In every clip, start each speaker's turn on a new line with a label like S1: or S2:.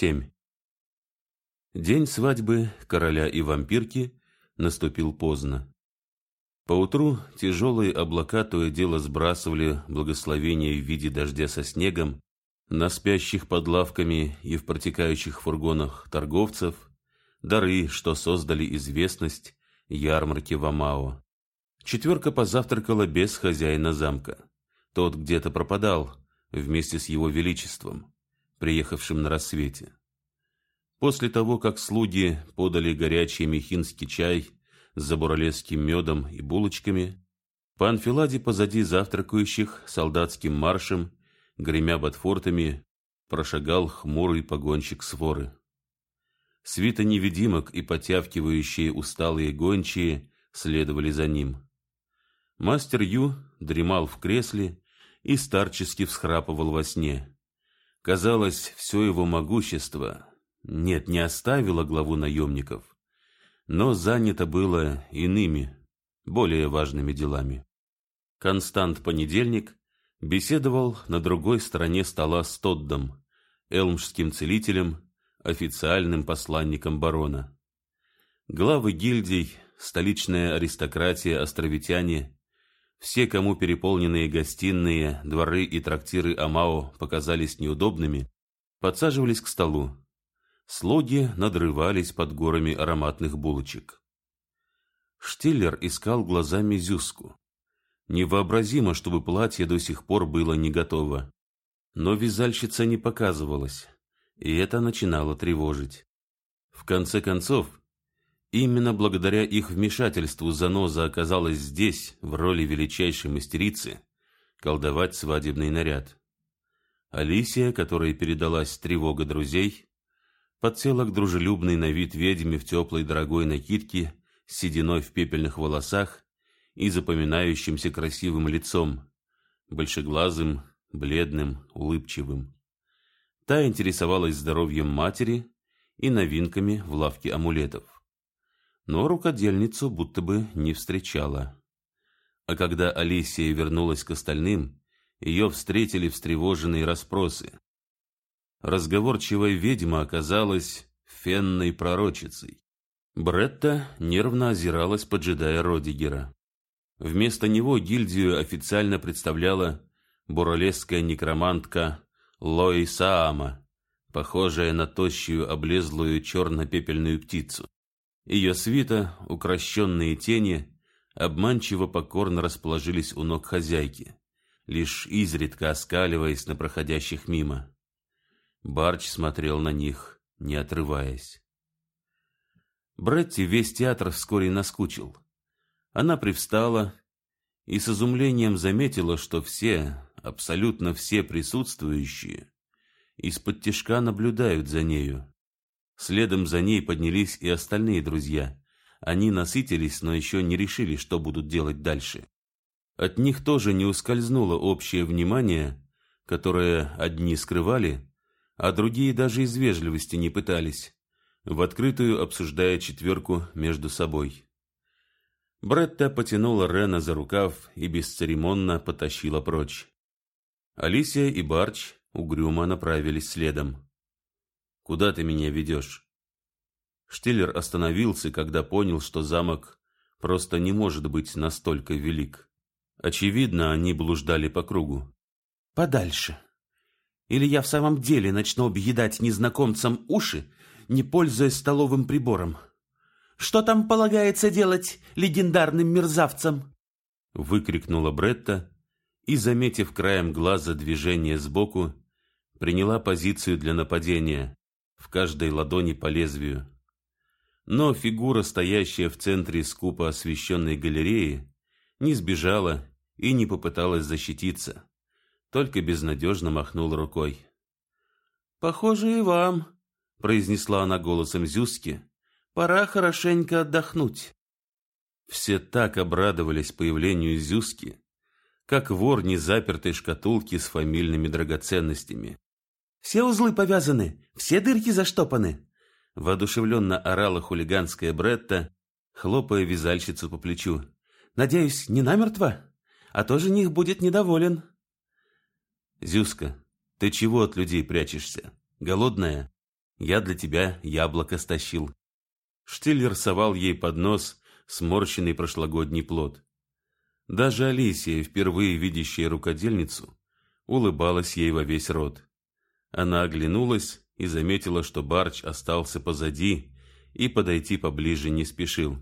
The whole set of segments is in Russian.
S1: 7. День свадьбы короля и вампирки наступил поздно. Поутру тяжелые облака то и дело сбрасывали благословение в виде дождя со снегом на спящих под лавками и в протекающих фургонах торговцев, дары, что создали известность ярмарки в Амао. Четверка позавтракала без хозяина замка. Тот где-то пропадал вместе с его величеством приехавшим на рассвете. После того, как слуги подали горячий мехинский чай с забуралесским медом и булочками, по анфиладе позади завтракающих солдатским маршем, гремя ботфортами, прошагал хмурый погонщик своры. Свита невидимок и потявкивающие усталые гончие следовали за ним. Мастер Ю дремал в кресле и старчески всхрапывал во сне. Казалось, все его могущество, нет, не оставило главу наемников, но занято было иными, более важными делами. Констант Понедельник беседовал на другой стороне стола с Тоддом, элмшским целителем, официальным посланником барона. Главы гильдий, столичная аристократия, островитяне все, кому переполненные гостиные, дворы и трактиры Амао показались неудобными, подсаживались к столу. Слуги надрывались под горами ароматных булочек. Штиллер искал глазами Зюску. Невообразимо, чтобы платье до сих пор было не готово. Но вязальщица не показывалась, и это начинало тревожить. В конце концов, Именно благодаря их вмешательству Заноза оказалась здесь, в роли величайшей мастерицы, колдовать свадебный наряд. Алисия, которой передалась тревога друзей, подсела к дружелюбной на вид ведьме в теплой дорогой накидке с сединой в пепельных волосах и запоминающимся красивым лицом, большеглазым, бледным, улыбчивым. Та интересовалась здоровьем матери и новинками в лавке амулетов но рукодельницу будто бы не встречала. А когда Алисия вернулась к остальным, ее встретили встревоженные расспросы. Разговорчивая ведьма оказалась фенной пророчицей. Бретта нервно озиралась, поджидая Родигера. Вместо него гильдию официально представляла буралесская некромантка Лои Саама, похожая на тощую облезлую черно-пепельную птицу. Ее свита, укращенные тени, обманчиво покорно расположились у ног хозяйки, лишь изредка оскаливаясь на проходящих мимо. Барч смотрел на них, не отрываясь. Бретти весь театр вскоре наскучил. Она привстала и с изумлением заметила, что все, абсолютно все присутствующие, из-под тишка наблюдают за нею. Следом за ней поднялись и остальные друзья. Они насытились, но еще не решили, что будут делать дальше. От них тоже не ускользнуло общее внимание, которое одни скрывали, а другие даже из вежливости не пытались, в открытую обсуждая четверку между собой. Бретта потянула Рена за рукав и бесцеремонно потащила прочь. Алисия и Барч угрюмо направились следом. Куда ты меня ведешь?» Штиллер остановился, когда понял, что замок просто не может быть настолько велик. Очевидно, они блуждали по кругу.
S2: «Подальше. Или я в самом деле начну объедать незнакомцам уши, не пользуясь столовым прибором. Что там полагается делать легендарным мерзавцам?»
S1: Выкрикнула Бретта и, заметив краем глаза движение сбоку, приняла позицию для нападения, в каждой ладони по лезвию. Но фигура, стоящая в центре скупо освещенной галереи, не сбежала и не попыталась защититься, только безнадежно махнула рукой.
S2: «Похоже, и вам», — произнесла она голосом Зюски, — «пора хорошенько отдохнуть».
S1: Все так обрадовались появлению Зюски, как вор незапертой шкатулки с фамильными драгоценностями.
S2: Все узлы повязаны, все дырки заштопаны!» Воодушевленно орала хулиганская Бретта, хлопая вязальщицу по плечу. «Надеюсь, не намертво? А то жених будет недоволен».
S1: «Зюска, ты чего от людей прячешься? Голодная?» я для тебя яблоко стащил. Штиллер совал ей под нос сморщенный прошлогодний плод. Даже Алисия, впервые видящая рукодельницу, улыбалась ей во весь рот. Она оглянулась и заметила, что Барч остался позади и подойти поближе не спешил.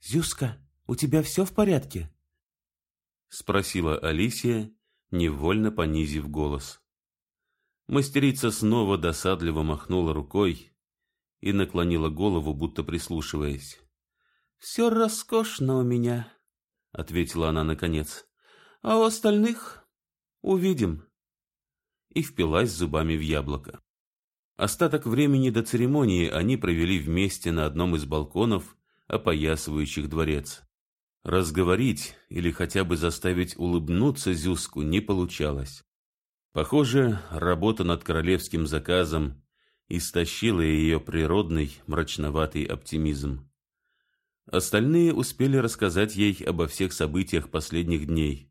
S2: «Зюска, у тебя все в порядке?»
S1: — спросила Алисия, невольно понизив голос. Мастерица снова досадливо махнула рукой и наклонила голову, будто прислушиваясь.
S2: «Все роскошно у меня», — ответила она наконец. «А у остальных увидим».
S1: И впилась зубами в яблоко. Остаток времени до церемонии они провели вместе на одном из балконов, опоясывающих дворец. Разговорить или хотя бы заставить улыбнуться Зюску не получалось. Похоже, работа над королевским заказом истощила ее природный мрачноватый оптимизм. Остальные успели рассказать ей обо всех событиях последних дней,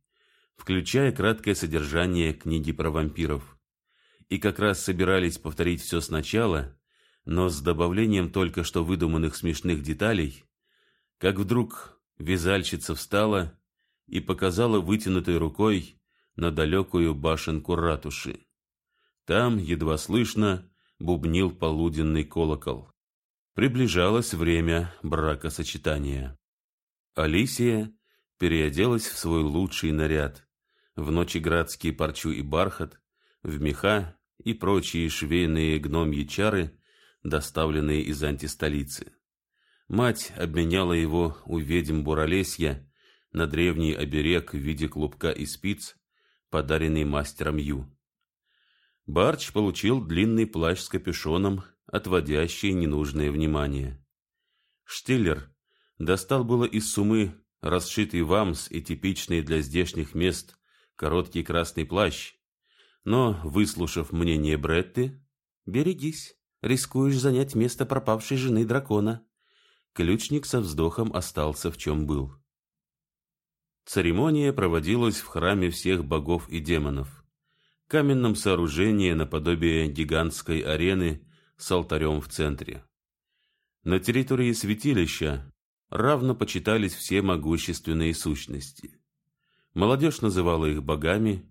S1: включая краткое содержание книги про вампиров. И как раз собирались повторить все сначала, но с добавлением только что выдуманных смешных деталей, как вдруг Вязальщица встала и показала вытянутой рукой на далекую башенку ратуши. Там, едва слышно, бубнил полуденный колокол. Приближалось время бракосочетания. Алисия переоделась в свой лучший наряд, в ночеградские парчу и бархат, в меха и прочие швейные гномьи чары, доставленные из антистолицы. Мать обменяла его у ведьм Буралесья на древний оберег в виде клубка и спиц, подаренный мастером Ю. Барч получил длинный плащ с капюшоном, отводящий ненужное внимание. Штиллер достал было из сумы расшитый вамс и типичный для здешних мест короткий красный плащ, но, выслушав мнение Бретты,
S2: «Берегись, рискуешь занять место пропавшей жены дракона»,
S1: Ключник со вздохом остался в чем был. Церемония проводилась в храме всех богов и демонов, каменном сооружении наподобие гигантской арены с алтарем в центре. На территории святилища равно почитались все могущественные сущности. Молодежь называла их богами,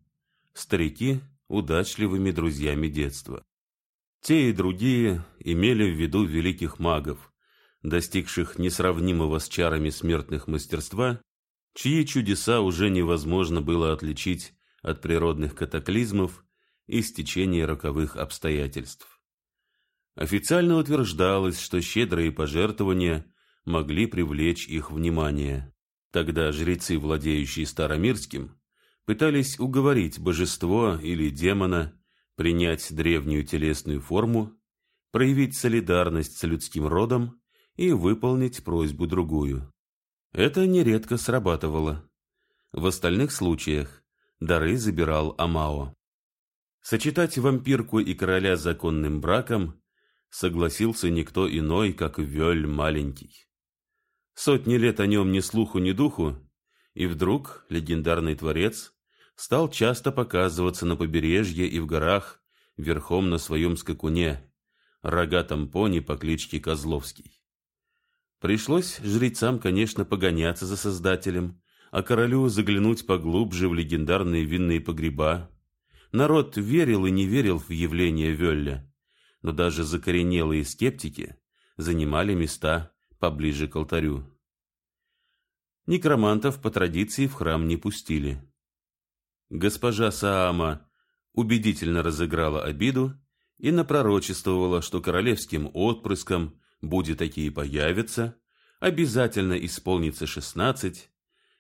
S1: старики – удачливыми друзьями детства. Те и другие имели в виду великих магов, достигших несравнимого с чарами смертных мастерства, чьи чудеса уже невозможно было отличить от природных катаклизмов и стечения роковых обстоятельств. Официально утверждалось, что щедрые пожертвования могли привлечь их внимание. Тогда жрецы, владеющие Старомирским, пытались уговорить божество или демона принять древнюю телесную форму, проявить солидарность с людским родом и выполнить просьбу другую. Это нередко срабатывало. В остальных случаях дары забирал Амао. Сочетать вампирку и короля законным браком согласился никто иной, как Вёль Маленький. Сотни лет о нем ни слуху, ни духу, и вдруг легендарный творец стал часто показываться на побережье и в горах верхом на своем скакуне, рогатом пони по кличке Козловский. Пришлось жрецам, конечно, погоняться за Создателем, а королю заглянуть поглубже в легендарные винные погреба. Народ верил и не верил в явление Вёлля, но даже закоренелые скептики занимали места поближе к алтарю. Некромантов по традиции в храм не пустили. Госпожа Саама убедительно разыграла обиду и напророчествовала, что королевским отпрыском будет такие появятся, обязательно исполнится шестнадцать,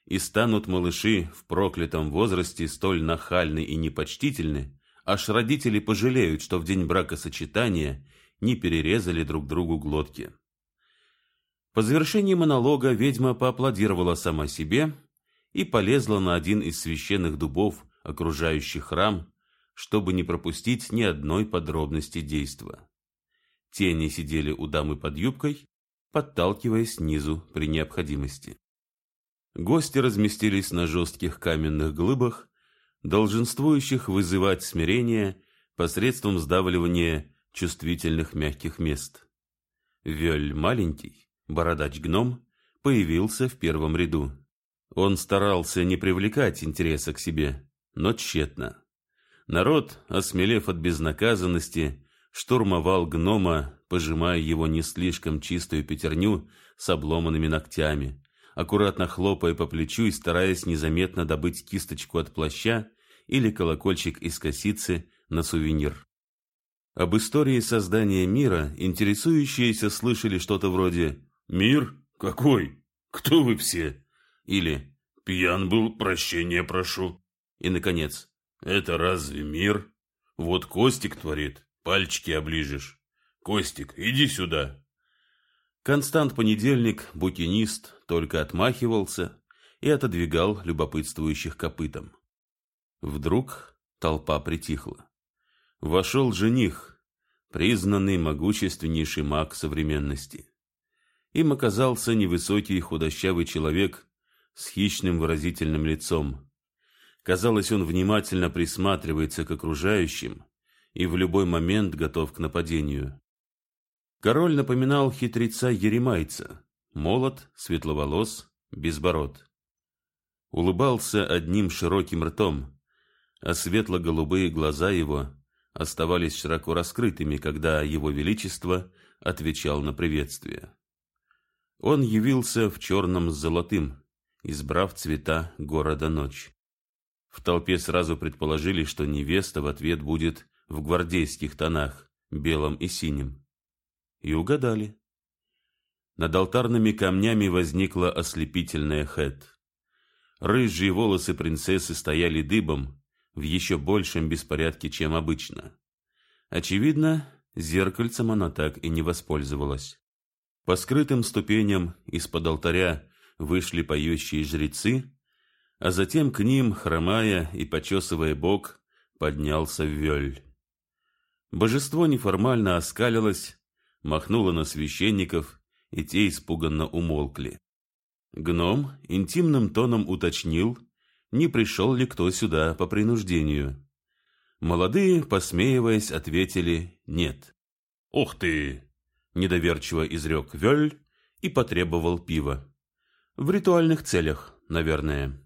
S1: и станут малыши в проклятом возрасте столь нахальны и непочтительны, аж родители пожалеют, что в день бракосочетания не перерезали друг другу глотки. По завершении монолога ведьма поаплодировала сама себе и полезла на один из священных дубов, окружающих храм, чтобы не пропустить ни одной подробности действа. Тени сидели у дамы под юбкой, подталкивая снизу при необходимости. Гости разместились на жестких каменных глыбах, долженствующих вызывать смирение посредством сдавливания чувствительных мягких мест. Вёль маленький, бородач-гном, появился в первом ряду. Он старался не привлекать интереса к себе, но тщетно. Народ, осмелев от безнаказанности, штурмовал гнома, пожимая его не слишком чистую пятерню с обломанными ногтями, аккуратно хлопая по плечу и стараясь незаметно добыть кисточку от плаща или колокольчик из косицы на сувенир. Об истории создания мира интересующиеся слышали что-то вроде «Мир? Какой? Кто вы все?» или «Пьян был, прощения прошу». И, наконец, «Это разве мир? Вот Костик творит, пальчики оближешь. Костик, иди сюда». Констант Понедельник, букинист, только отмахивался и отодвигал любопытствующих копытом. Вдруг толпа притихла. Вошел жених, признанный могущественнейший маг современности. Им оказался невысокий худощавый человек с хищным выразительным лицом. Казалось, он внимательно присматривается к окружающим и в любой момент готов к нападению. Король напоминал хитреца Еремайца, молод, светловолос, безбород. Улыбался одним широким ртом, а светло-голубые глаза его оставались широко раскрытыми, когда его величество отвечал на приветствие. Он явился в черном с золотым, избрав цвета города ночь. В толпе сразу предположили, что невеста в ответ будет в гвардейских тонах, белом и синим. И угадали. Над алтарными камнями возникла ослепительная хэт. Рыжие волосы принцессы стояли дыбом в еще большем беспорядке, чем обычно. Очевидно, зеркальцем она так и не воспользовалась. По скрытым ступеням из-под алтаря вышли поющие жрецы, а затем к ним, хромая и почесывая бок, поднялся Вёль. Божество неформально оскалилось, махнула на священников, и те испуганно умолкли. Гном интимным тоном уточнил, не пришел ли кто сюда по принуждению. Молодые, посмеиваясь, ответили «нет». «Ух ты!» — недоверчиво изрек Вёль и потребовал пива. «В ритуальных целях, наверное».